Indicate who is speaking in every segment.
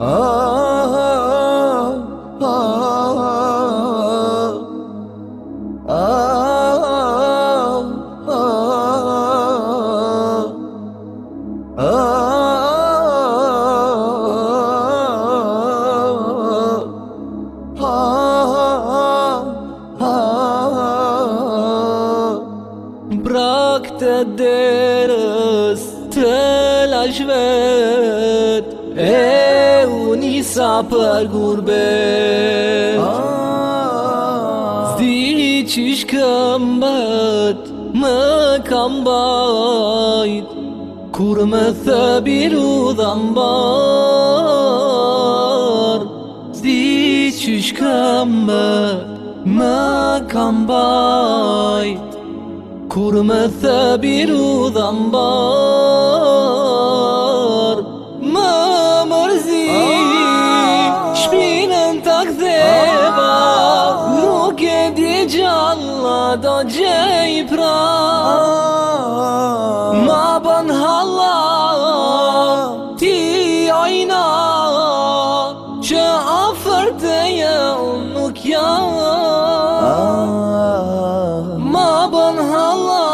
Speaker 1: ah, ah, ah, ah, ah, ah.
Speaker 2: Brak të derës të lashvet E unisa për gurbet ah. Zdi që shkëmbët Më kam bajt Kur më thë biru dhanë bar Zdi që shkëmbët Më kam bajt Kur më thë biru dhanë bar Jalla da Jepra Ma ban hala Ti ayna Që afer dhe je unë Ma ban hala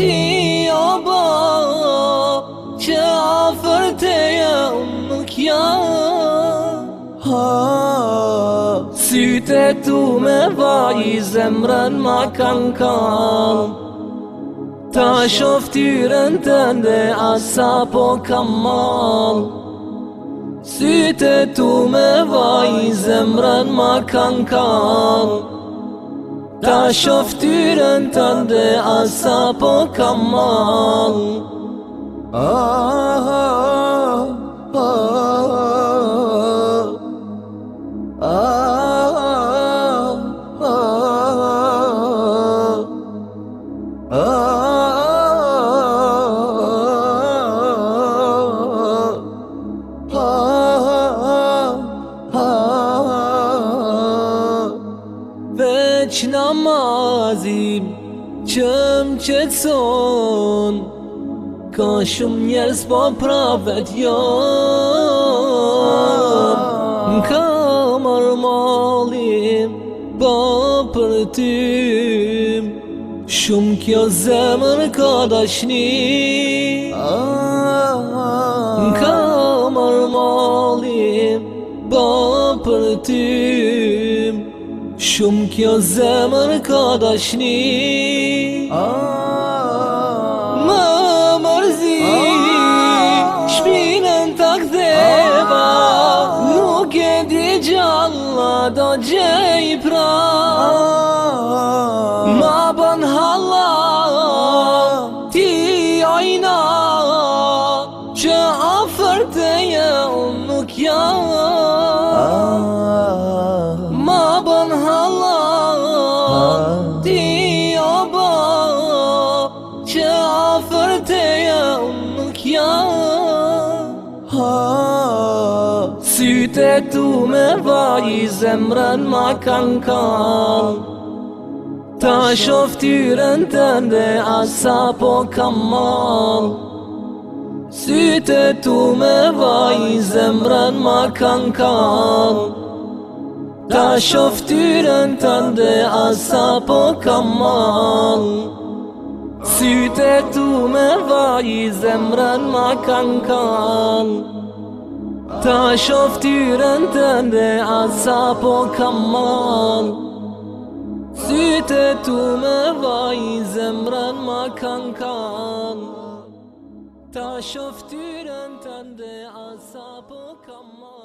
Speaker 2: Ti aba Që afer dhe je unë nuk jetu me vaj i zemrën ma kan kal Ta shoftyren të ndë asa po kam mal Syte tu me vaj i zemrën ma kan kal Ta shoftyren të ndë asa po kam mal Aha ah, Veç namazim që më qëtëson Ka shumë njerës po pravet jam Më ka malim po për ty Shumë kjo zemër ka dashni Më ka malim po për ty Shumë kjo zëmër kodash një Më mërzi Shpinën takë zepa Nuk e di që allat o syte tu me vaj i zemrën ma kan kal Ta shoftyren tënde asa po kam mal Syte tu me vaj i zemrën ma kan kal Ta shoftyren tënde asa po kam mal Syte tu me vaj i zemrën ma kan kal Ta shoftyrën të ndë asa po kamal Syte tu me vaj zemrën ma kan kan Ta shoftyrën të ndë asa po kamal